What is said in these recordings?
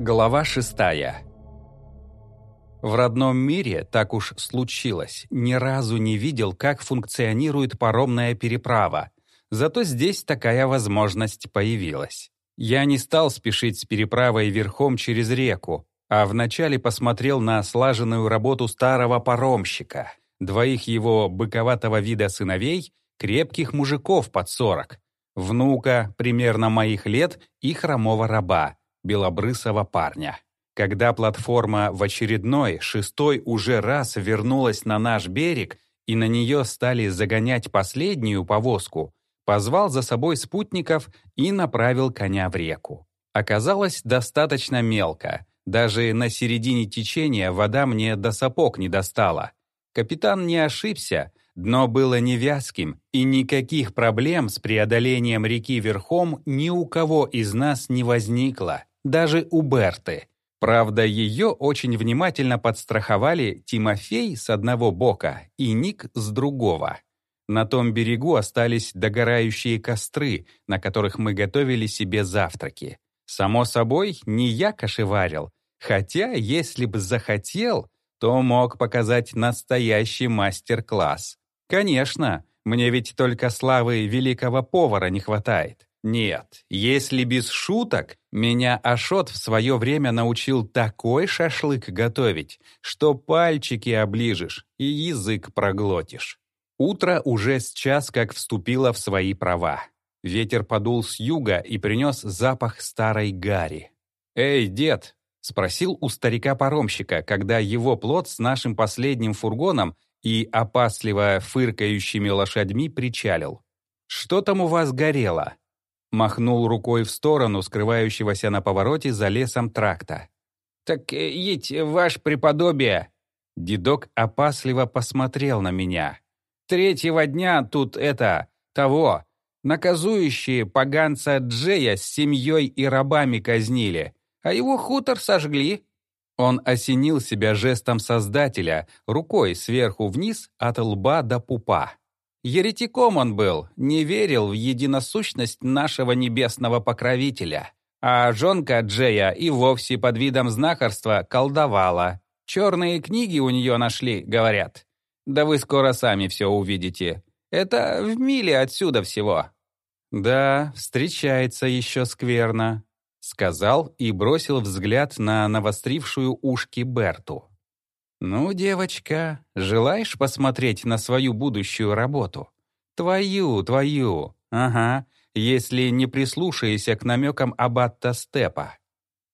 Глава шестая. В родном мире так уж случилось. Ни разу не видел, как функционирует паромная переправа. Зато здесь такая возможность появилась. Я не стал спешить с переправой верхом через реку, а вначале посмотрел на слаженную работу старого паромщика, двоих его быковатого вида сыновей, крепких мужиков под сорок, внука примерно моих лет и хромого раба, белобрысого парня. Когда платформа в очередной, шестой уже раз вернулась на наш берег и на нее стали загонять последнюю повозку, позвал за собой спутников и направил коня в реку. Оказалось достаточно мелко. Даже на середине течения вода мне до сапог не достала. Капитан не ошибся, дно было невязким, и никаких проблем с преодолением реки верхом ни у кого из нас не возникло даже у Берты. Правда, ее очень внимательно подстраховали Тимофей с одного бока и Ник с другого. На том берегу остались догорающие костры, на которых мы готовили себе завтраки. Само собой, не я кошеварил, хотя, если бы захотел, то мог показать настоящий мастер-класс. Конечно, мне ведь только славы великого повара не хватает. Нет, если без шуток, меня Ашот в свое время научил такой шашлык готовить, что пальчики оближешь и язык проглотишь. Утро уже с час как вступило в свои права. Ветер подул с юга и принес запах старой гари. «Эй, дед!» — спросил у старика-паромщика, когда его плот с нашим последним фургоном и опасливо фыркающими лошадьми причалил. «Что там у вас горело?» Махнул рукой в сторону скрывающегося на повороте за лесом тракта. «Так э, едь, ваш преподобие!» Дедок опасливо посмотрел на меня. «Третьего дня тут это... того... Наказующие поганца Джея с семьей и рабами казнили, а его хутор сожгли». Он осенил себя жестом Создателя, рукой сверху вниз от лба до пупа. Еретиком он был, не верил в единосущность нашего небесного покровителя. А жонка Джея и вовсе под видом знахарства колдовала. Черные книги у нее нашли, говорят. Да вы скоро сами все увидите. Это в миле отсюда всего. Да, встречается еще скверно, сказал и бросил взгляд на навострившую ушки Берту. «Ну, девочка, желаешь посмотреть на свою будущую работу? Твою, твою, ага, если не прислушаешься к намекам Аббатта Степа.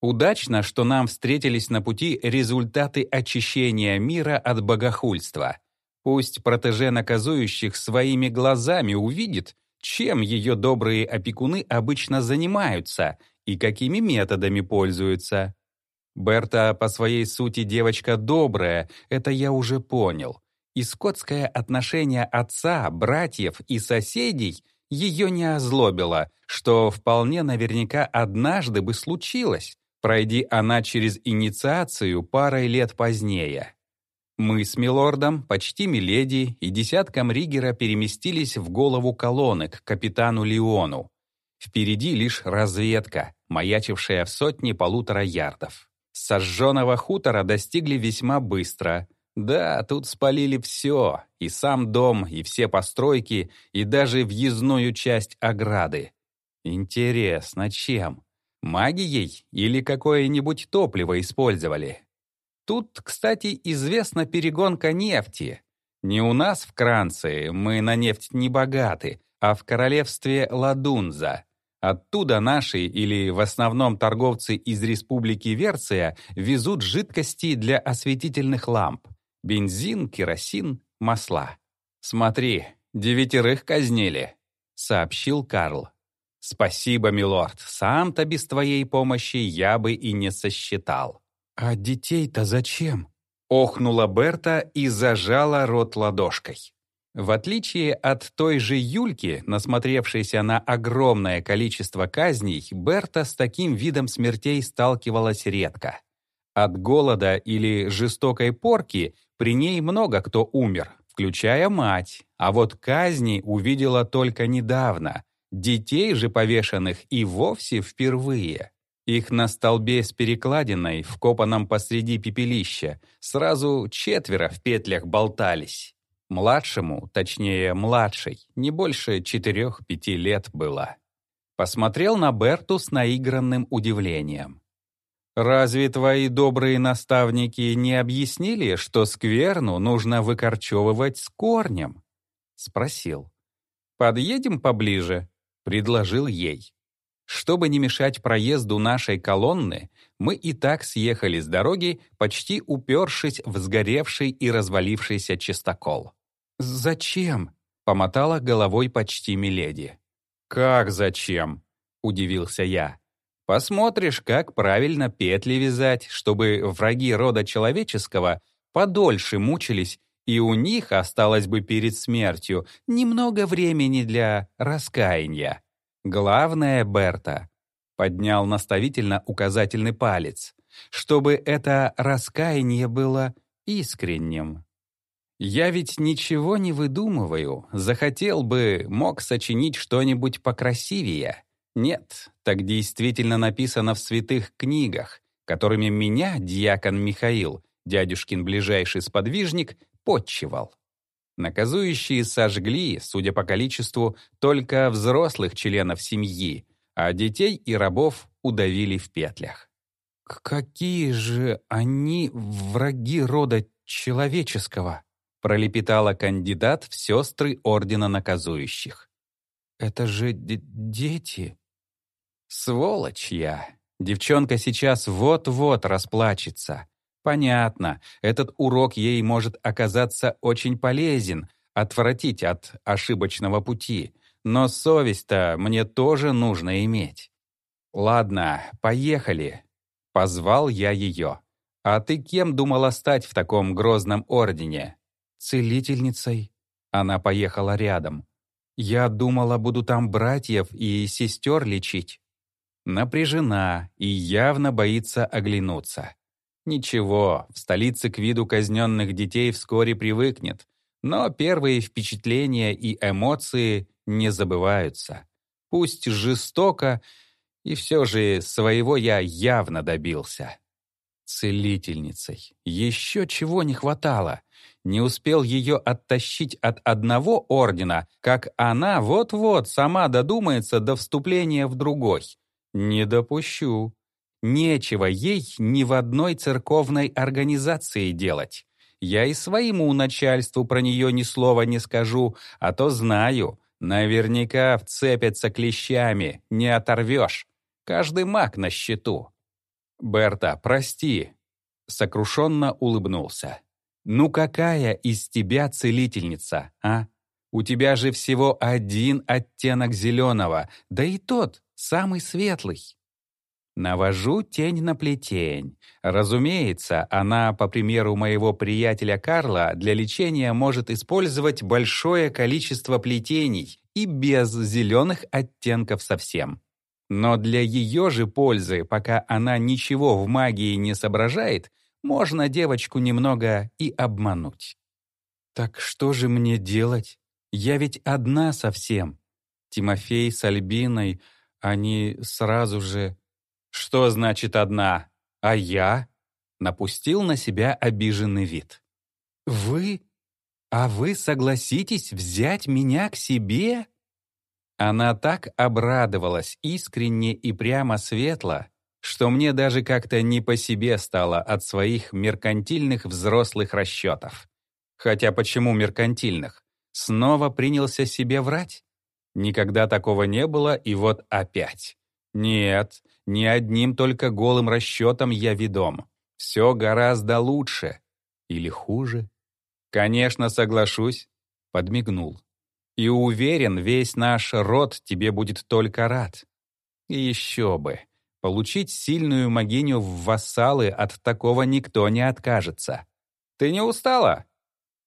Удачно, что нам встретились на пути результаты очищения мира от богохульства. Пусть протеже наказующих своими глазами увидит, чем ее добрые опекуны обычно занимаются и какими методами пользуются. Берта по своей сути девочка добрая, это я уже понял. И скотское отношение отца, братьев и соседей ее не озлобило, что вполне наверняка однажды бы случилось, пройди она через инициацию парой лет позднее. Мы с Милордом, почти Миледи и десятком Ригера переместились в голову колонны к капитану Леону. Впереди лишь разведка, маячившая в сотне полутора ярдов. Сожженного хутора достигли весьма быстро. Да, тут спалили все, и сам дом, и все постройки, и даже въездную часть ограды. Интересно, чем? Магией или какое-нибудь топливо использовали? Тут, кстати, известна перегонка нефти. Не у нас в Кранции, мы на нефть не богаты, а в королевстве Ладунза. Оттуда наши или в основном торговцы из республики Верция везут жидкости для осветительных ламп. Бензин, керосин, масла. «Смотри, девятерых казнили», — сообщил Карл. «Спасибо, милорд, сам-то без твоей помощи я бы и не сосчитал». «А детей-то зачем?» — охнула Берта и зажала рот ладошкой. В отличие от той же Юльки, насмотревшейся на огромное количество казней, Берта с таким видом смертей сталкивалась редко. От голода или жестокой порки при ней много кто умер, включая мать, а вот казни увидела только недавно, детей же повешенных и вовсе впервые. Их на столбе с перекладиной, вкопанном посреди пепелища, сразу четверо в петлях болтались. Младшему, точнее, младшей, не больше четырех-пяти лет было. Посмотрел на Берту с наигранным удивлением. «Разве твои добрые наставники не объяснили, что скверну нужно выкорчевывать с корнем?» — спросил. «Подъедем поближе», — предложил ей. Чтобы не мешать проезду нашей колонны, мы и так съехали с дороги, почти упершись в сгоревший и развалившийся чистокол. «Зачем?» — помотала головой почти Миледи. «Как зачем?» — удивился я. «Посмотришь, как правильно петли вязать, чтобы враги рода человеческого подольше мучились, и у них осталось бы перед смертью немного времени для раскаяния. Главное, Берта, поднял наставительно указательный палец, чтобы это раскаяние было искренним. Я ведь ничего не выдумываю. Захотел бы, мог сочинить что-нибудь покрасивее. Нет, так действительно написано в святых книгах, которыми меня, диакон Михаил, дядюшкин ближайший сподвижник, подчивал. Наказующие сожгли, судя по количеству, только взрослых членов семьи, а детей и рабов удавили в петлях. «Какие же они враги рода человеческого?» Пролепетала кандидат в сестры Ордена Наказующих. «Это же дети!» «Сволочь я! Девчонка сейчас вот-вот расплачется. Понятно, этот урок ей может оказаться очень полезен, отвратить от ошибочного пути, но совесть-то мне тоже нужно иметь. Ладно, поехали. Позвал я ее. А ты кем думала стать в таком грозном ордене? Целительницей. Она поехала рядом. Я думала, буду там братьев и сестер лечить. Напряжена и явно боится оглянуться. Ничего, в столице к виду казненных детей вскоре привыкнет, но первые впечатления и эмоции не забываются. Пусть жестоко, и все же своего я явно добился. Целительницей. Еще чего не хватало. Не успел ее оттащить от одного ордена, как она вот-вот сама додумается до вступления в другой. Не допущу. Нечего ей ни в одной церковной организации делать. Я и своему начальству про нее ни слова не скажу, а то знаю, наверняка вцепятся клещами, не оторвешь. Каждый маг на счету. «Берта, прости», — сокрушенно улыбнулся. «Ну какая из тебя целительница, а? У тебя же всего один оттенок зеленого, да и тот самый светлый». Навожу тень на плетень. Разумеется, она, по примеру моего приятеля Карла, для лечения может использовать большое количество плетений и без зеленых оттенков совсем. Но для ее же пользы, пока она ничего в магии не соображает, можно девочку немного и обмануть. «Так что же мне делать? Я ведь одна совсем. Тимофей с Альбиной, они сразу же...» «Что значит одна? А я?» Напустил на себя обиженный вид. «Вы? А вы согласитесь взять меня к себе?» Она так обрадовалась искренне и прямо светло, что мне даже как-то не по себе стало от своих меркантильных взрослых расчетов. Хотя почему меркантильных? Снова принялся себе врать? Никогда такого не было, и вот опять. Нет, не одним только голым расчетом я ведом. Все гораздо лучше. Или хуже? Конечно, соглашусь. Подмигнул. И уверен, весь наш род тебе будет только рад. И еще бы. Получить сильную могиню в вассалы от такого никто не откажется. Ты не устала?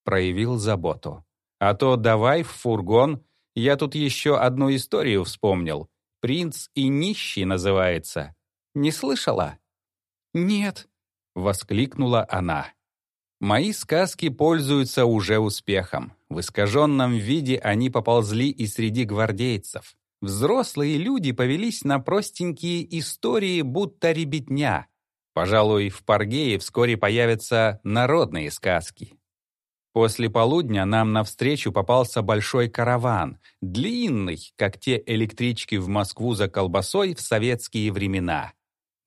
Проявил заботу. А то давай в фургон. Я тут еще одну историю вспомнил. «Принц и нищий» называется. Не слышала? «Нет», — воскликнула она. Мои сказки пользуются уже успехом. В искаженном виде они поползли и среди гвардейцев. Взрослые люди повелись на простенькие истории, будто ребятня. Пожалуй, в Паргее вскоре появятся народные сказки. После полудня нам навстречу попался большой караван, длинный, как те электрички в Москву за колбасой в советские времена.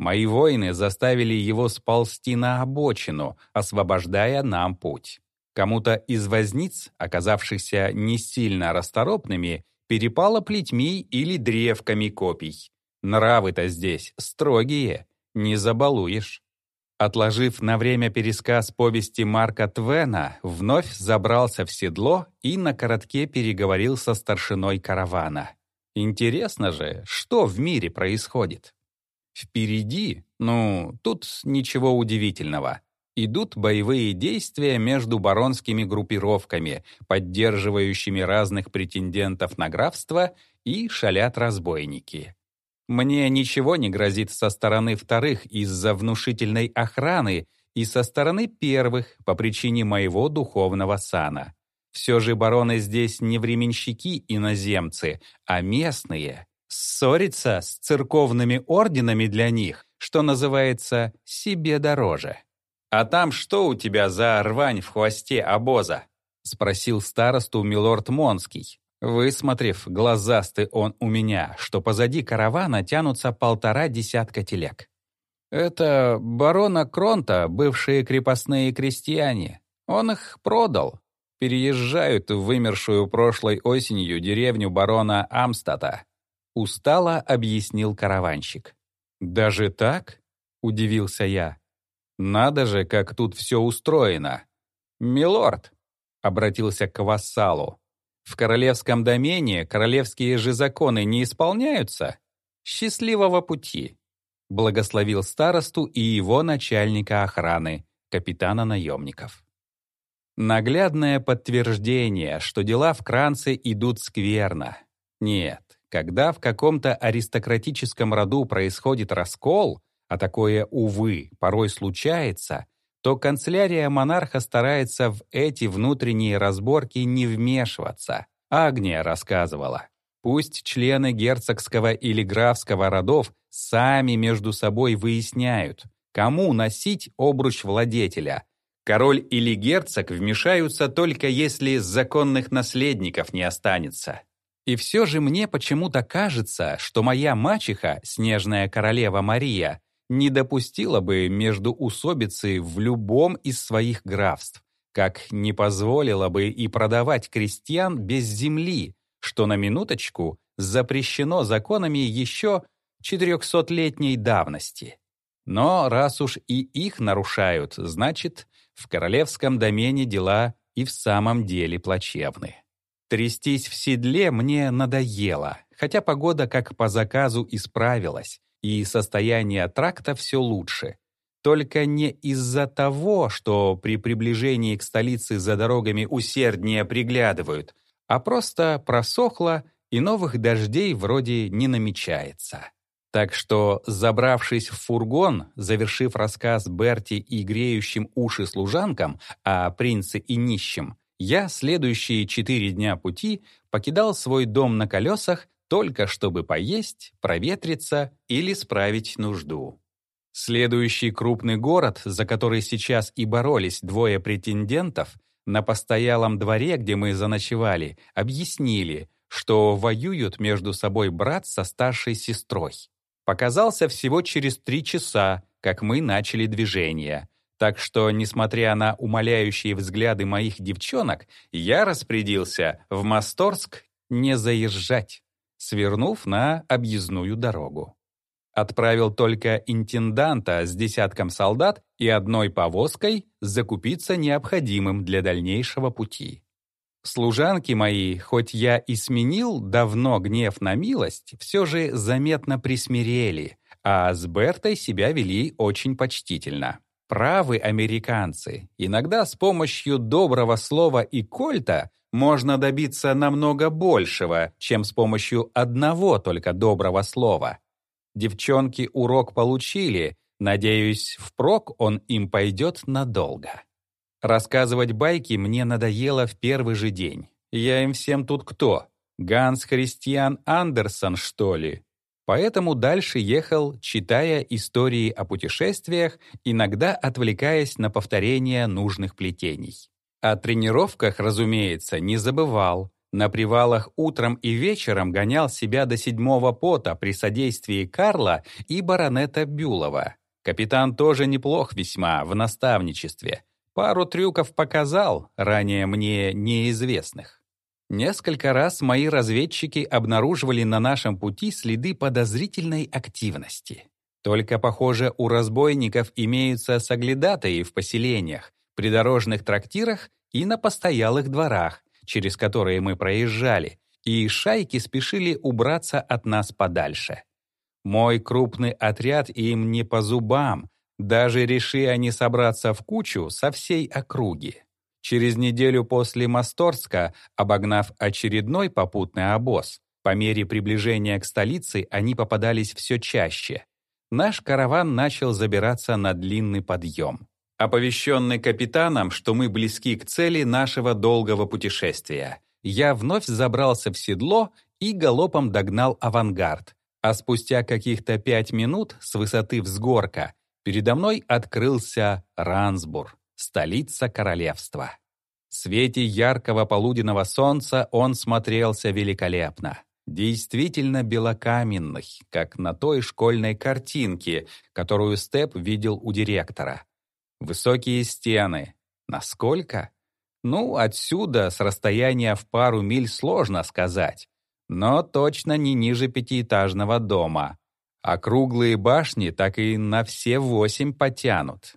Мои воины заставили его сползти на обочину, освобождая нам путь. Кому-то из возниц, оказавшихся не сильно расторопными, перепало плетьми или древками копий. Нравы-то здесь строгие, не забалуешь. Отложив на время пересказ повести Марка Твена, вновь забрался в седло и на коротке переговорил со старшиной каравана. Интересно же, что в мире происходит? Впереди, ну, тут ничего удивительного. Идут боевые действия между баронскими группировками, поддерживающими разных претендентов на графство, и шалят разбойники. Мне ничего не грозит со стороны вторых из-за внушительной охраны и со стороны первых по причине моего духовного сана. Все же бароны здесь не временщики-иноземцы, а местные. Ссориться с церковными орденами для них, что называется, себе дороже. «А там что у тебя за рвань в хвосте обоза?» — спросил старосту милорд Монский. Высмотрев, глазастый он у меня, что позади каравана тянутся полтора десятка телег. Это барона Кронта, бывшие крепостные крестьяне. Он их продал. Переезжают в вымершую прошлой осенью деревню барона Амстата. Устало объяснил караванщик. «Даже так?» — удивился я. «Надо же, как тут все устроено!» «Милорд!» — обратился к вассалу. В королевском домене королевские же законы не исполняются? Счастливого пути!» Благословил старосту и его начальника охраны, капитана наемников. Наглядное подтверждение, что дела в Кранце идут скверно. Нет, когда в каком-то аристократическом роду происходит раскол, а такое, увы, порой случается, то канцелярия монарха старается в эти внутренние разборки не вмешиваться. Агния рассказывала. Пусть члены герцогского или графского родов сами между собой выясняют, кому носить обруч владетеля. Король или герцог вмешаются только если законных наследников не останется. И все же мне почему-то кажется, что моя мачеха, снежная королева Мария, не допустила бы между усобицы в любом из своих графств, как не позволила бы и продавать крестьян без земли, что на минуточку запрещено законами еще 400-летней давности. Но раз уж и их нарушают, значит, в королевском домене дела и в самом деле плачевны. Трястись в седле мне надоело, хотя погода как по заказу исправилась, и состояние тракта все лучше. Только не из-за того, что при приближении к столице за дорогами усерднее приглядывают, а просто просохло и новых дождей вроде не намечается. Так что, забравшись в фургон, завершив рассказ Берти и греющим уши служанкам о принце и нищем, я следующие четыре дня пути покидал свой дом на колесах только чтобы поесть, проветриться или справить нужду. Следующий крупный город, за который сейчас и боролись двое претендентов, на постоялом дворе, где мы заночевали, объяснили, что воюют между собой брат со старшей сестрой. Показался всего через три часа, как мы начали движение. Так что, несмотря на умоляющие взгляды моих девчонок, я распорядился в Масторск не заезжать свернув на объездную дорогу. Отправил только интенданта с десятком солдат и одной повозкой закупиться необходимым для дальнейшего пути. Служанки мои, хоть я и сменил давно гнев на милость, все же заметно присмирели, а с Бертой себя вели очень почтительно. Правы американцы. Иногда с помощью доброго слова и кольта можно добиться намного большего, чем с помощью одного только доброго слова. Девчонки урок получили, надеюсь, впрок он им пойдет надолго. Рассказывать байки мне надоело в первый же день. Я им всем тут кто? Ганс Христиан Андерсон, что ли? Поэтому дальше ехал, читая истории о путешествиях, иногда отвлекаясь на повторение нужных плетений. О тренировках, разумеется, не забывал. На привалах утром и вечером гонял себя до седьмого пота при содействии Карла и баронета Бюлова. Капитан тоже неплох весьма в наставничестве. Пару трюков показал, ранее мне неизвестных. Несколько раз мои разведчики обнаруживали на нашем пути следы подозрительной активности. Только, похоже, у разбойников имеются соглядатаи в поселениях, придорожных трактирах и на постоялых дворах, через которые мы проезжали, и шайки спешили убраться от нас подальше. Мой крупный отряд им не по зубам, даже реши они собраться в кучу со всей округи. Через неделю после Масторска, обогнав очередной попутный обоз, по мере приближения к столице они попадались все чаще. Наш караван начал забираться на длинный подъем. Оповещенный капитаном, что мы близки к цели нашего долгого путешествия, я вновь забрался в седло и галопом догнал авангард, а спустя каких-то пять минут с высоты взгорка передо мной открылся Рансбур, столица королевства. В свете яркого полуденного солнца он смотрелся великолепно. Действительно белокаменный, как на той школьной картинке, которую Степ видел у директора. Высокие стены. Насколько? Ну, отсюда, с расстояния в пару миль, сложно сказать. Но точно не ниже пятиэтажного дома. А круглые башни так и на все восемь потянут.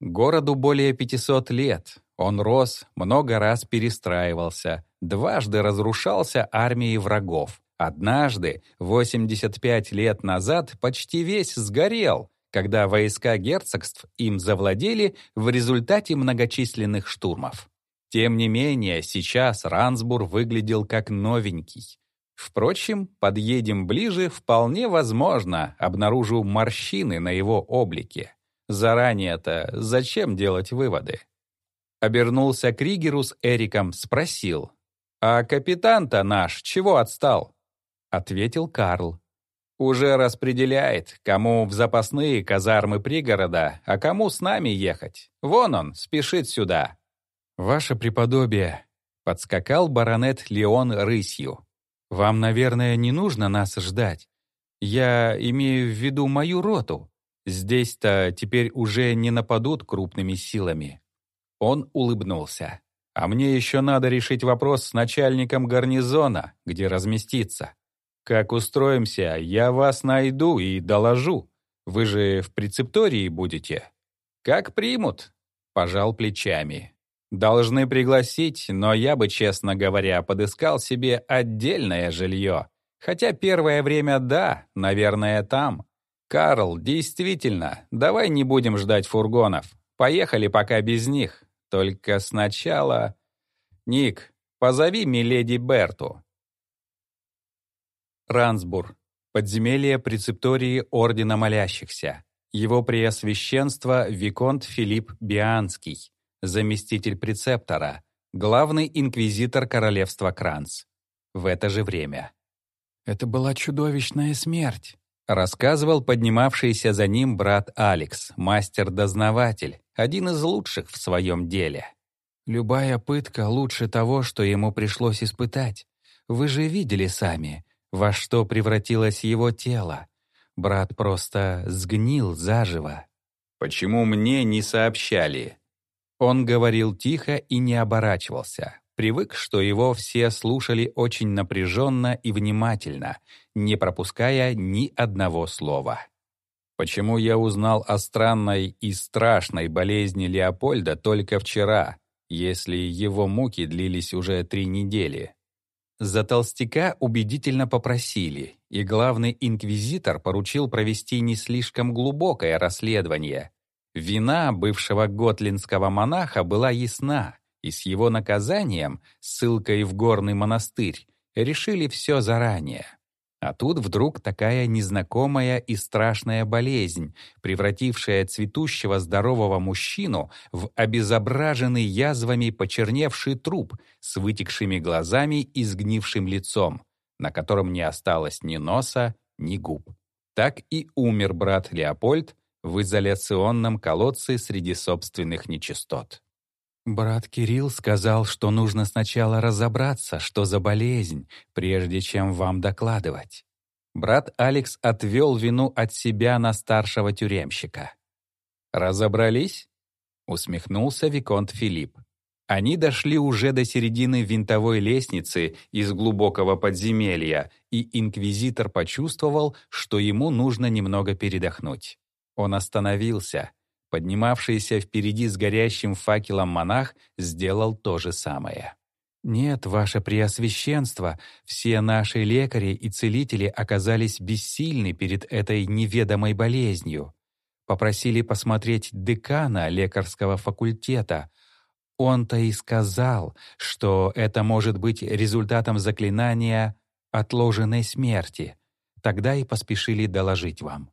Городу более 500 лет. Он рос, много раз перестраивался, дважды разрушался армией врагов. Однажды, 85 лет назад, почти весь сгорел, когда войска герцогств им завладели в результате многочисленных штурмов. Тем не менее, сейчас Рансбур выглядел как новенький. Впрочем, подъедем ближе, вполне возможно, обнаружу морщины на его облике. Заранее-то зачем делать выводы? Обернулся к Ригеру с Эриком, спросил. «А капитан-то наш чего отстал?» Ответил Карл. «Уже распределяет, кому в запасные казармы пригорода, а кому с нами ехать. Вон он, спешит сюда». «Ваше преподобие», — подскакал баронет Леон рысью. Вам, наверное, не нужно нас ждать. Я имею в виду мою роту. Здесь-то теперь уже не нападут крупными силами». Он улыбнулся. «А мне еще надо решить вопрос с начальником гарнизона, где разместиться. Как устроимся, я вас найду и доложу. Вы же в прецептории будете?» «Как примут?» — пожал плечами. Должны пригласить, но я бы, честно говоря, подыскал себе отдельное жилье. Хотя первое время да, наверное, там. Карл, действительно, давай не будем ждать фургонов. Поехали пока без них. Только сначала... Ник, позови миледи Берту. Рансбур. Подземелье прецептории Ордена Молящихся. Его преосвященство Виконт Филипп Бианский заместитель прецептора, главный инквизитор королевства Кранц. В это же время. «Это была чудовищная смерть», — рассказывал поднимавшийся за ним брат Алекс, мастер-дознаватель, один из лучших в своем деле. «Любая пытка лучше того, что ему пришлось испытать. Вы же видели сами, во что превратилось его тело. Брат просто сгнил заживо». «Почему мне не сообщали?» Он говорил тихо и не оборачивался. Привык, что его все слушали очень напряженно и внимательно, не пропуская ни одного слова. Почему я узнал о странной и страшной болезни Леопольда только вчера, если его муки длились уже три недели? За толстяка убедительно попросили, и главный инквизитор поручил провести не слишком глубокое расследование, Вина бывшего готлинского монаха была ясна, и с его наказанием, ссылкой в горный монастырь, решили все заранее. А тут вдруг такая незнакомая и страшная болезнь, превратившая цветущего здорового мужчину в обезображенный язвами почерневший труп с вытекшими глазами и сгнившим лицом. на котором не осталось ни носа, ни губ. Так и умер брат Леопольд в изоляционном колодце среди собственных нечистот. Брат Кирилл сказал, что нужно сначала разобраться, что за болезнь, прежде чем вам докладывать. Брат Алекс отвел вину от себя на старшего тюремщика. «Разобрались?» — усмехнулся Виконт Филипп. Они дошли уже до середины винтовой лестницы из глубокого подземелья, и инквизитор почувствовал, что ему нужно немного передохнуть. Он остановился, Поднимавшийся впереди с горящим факелом монах сделал то же самое. «Нет, ваше преосвященство, все наши лекари и целители оказались бессильны перед этой неведомой болезнью. Попросили посмотреть декана лекарского факультета. Он-то и сказал, что это может быть результатом заклинания отложенной смерти. Тогда и поспешили доложить вам».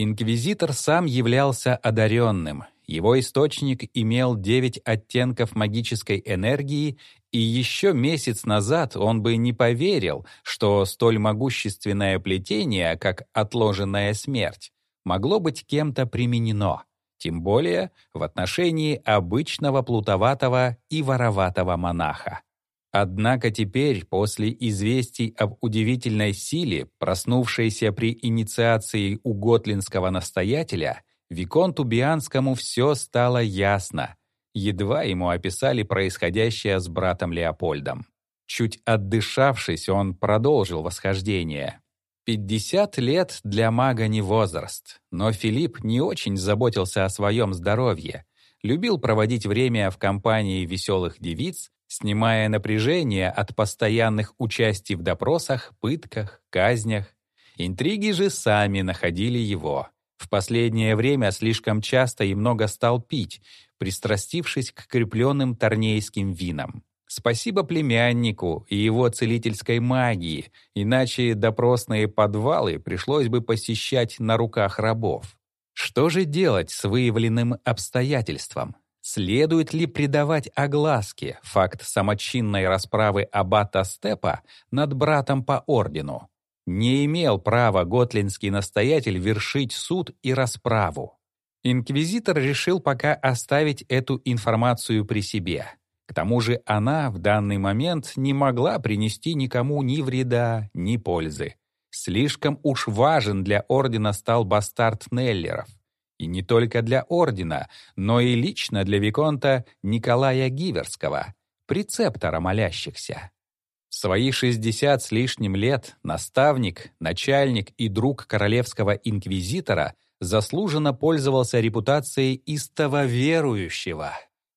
Инквизитор сам являлся одаренным. Его источник имел девять оттенков магической энергии, и еще месяц назад он бы не поверил, что столь могущественное плетение, как отложенная смерть, могло быть кем-то применено, тем более в отношении обычного плутоватого и вороватого монаха. Однако теперь, после известий об удивительной силе, проснувшейся при инициации у готлинского настоятеля, Виконту Бианскому все стало ясно. Едва ему описали происходящее с братом Леопольдом. Чуть отдышавшись, он продолжил восхождение. 50 лет для мага не возраст, но Филипп не очень заботился о своем здоровье, любил проводить время в компании веселых девиц снимая напряжение от постоянных участий в допросах, пытках, казнях. Интриги же сами находили его. В последнее время слишком часто и много стал пить, пристрастившись к крепленным торнейским винам. Спасибо племяннику и его целительской магии, иначе допросные подвалы пришлось бы посещать на руках рабов. Что же делать с выявленным обстоятельством? Следует ли придавать огласке факт самочинной расправы аббата Степа над братом по ордену? Не имел права готлинский настоятель вершить суд и расправу. Инквизитор решил пока оставить эту информацию при себе. К тому же она в данный момент не могла принести никому ни вреда, ни пользы. Слишком уж важен для ордена стал бастард Неллеров. И не только для ордена, но и лично для Виконта Николая Гиверского, прецептора молящихся. Свои 60 с лишним лет наставник, начальник и друг королевского инквизитора заслуженно пользовался репутацией истого верующего,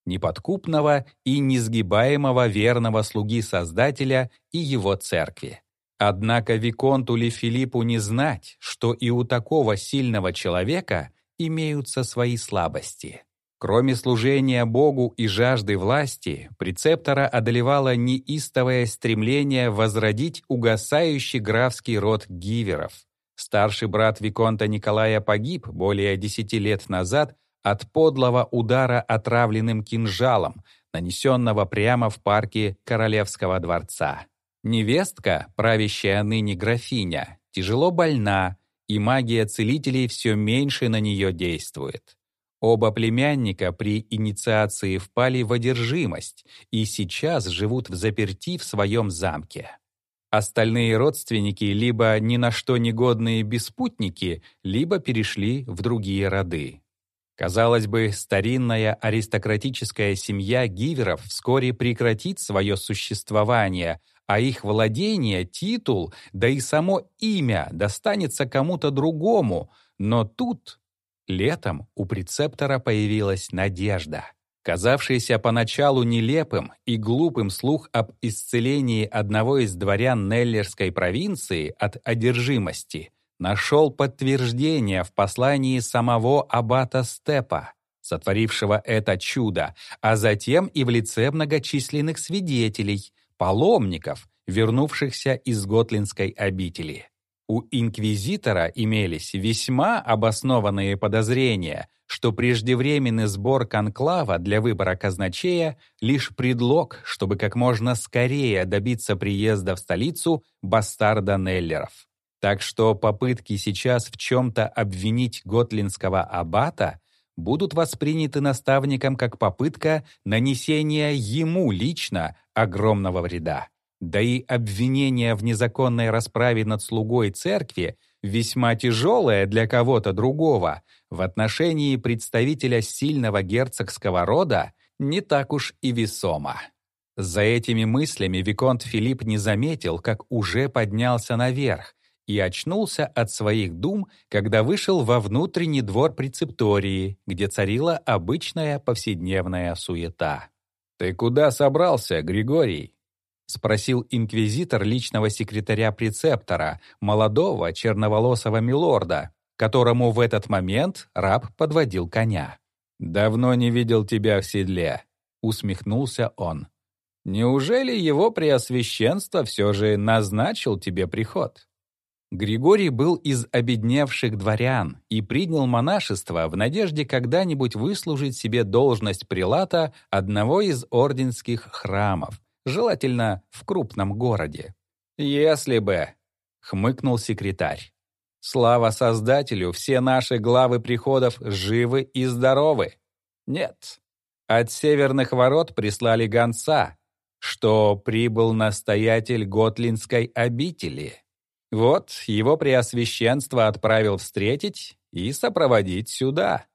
неподкупного и несгибаемого верного слуги Создателя и его церкви. Однако Виконту ли Филиппу не знать, что и у такого сильного человека имеются свои слабости. Кроме служения Богу и жажды власти, прецептора одолевало неистовое стремление возродить угасающий графский род Гиверов. Старший брат Виконта Николая погиб более десяти лет назад от подлого удара отравленным кинжалом, нанесенного прямо в парке Королевского дворца. Невестка, правящая ныне графиня, тяжело больна, и магия целителей все меньше на нее действует. Оба племянника при инициации впали в одержимость и сейчас живут в заперти в своем замке. Остальные родственники либо ни на что негодные беспутники, либо перешли в другие роды. Казалось бы, старинная аристократическая семья Гиверов вскоре прекратит свое существование, а их владение, титул, да и само имя достанется кому-то другому. Но тут, летом, у прецептора появилась надежда. Казавшийся поначалу нелепым и глупым слух об исцелении одного из дворян Неллерской провинции от одержимости нашел подтверждение в послании самого аббата Степа, сотворившего это чудо, а затем и в лице многочисленных свидетелей, паломников, вернувшихся из Готлинской обители. у инквизитора имелись весьма обоснованные подозрения, что преждевременный сбор конклава для выбора казначея — лишь предлог, чтобы как можно скорее добиться приезда в столицу бастарда Неллеров. Так что попытки сейчас в чем-то обвинить готлинского аббата будут восприняты наставником как попытка нанесения ему лично огромного вреда. Да и обвинение в незаконной расправе над слугой церкви весьма тяжелое для кого-то другого в отношении представителя сильного герцогского рода не так уж и весомо. За этими мыслями Виконт Филипп не заметил, как уже поднялся наверх и очнулся от своих дум, когда вышел во внутренний двор прецептории, где царила обычная повседневная суета. «Ты куда собрался, Григорий?» — спросил инквизитор личного секретаря прецептора, молодого черноволосого милорда, которому в этот момент раб подводил коня. «Давно не видел тебя в седле», — усмехнулся он. «Неужели его преосвященство все же назначил тебе приход?» Григорий был из обедневших дворян и принял монашество в надежде когда-нибудь выслужить себе должность прилата одного из орденских храмов, желательно в крупном городе. «Если бы», — хмыкнул секретарь. «Слава Создателю, все наши главы приходов живы и здоровы. Нет, от северных ворот прислали гонца, что прибыл настоятель Готлинской обители. Вот его преосвященство отправил встретить и сопроводить сюда».